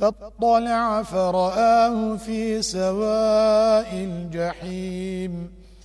فاطلع فرآه في سواء الجحيم.